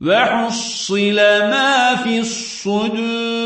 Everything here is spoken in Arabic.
وحصل ما في الصدور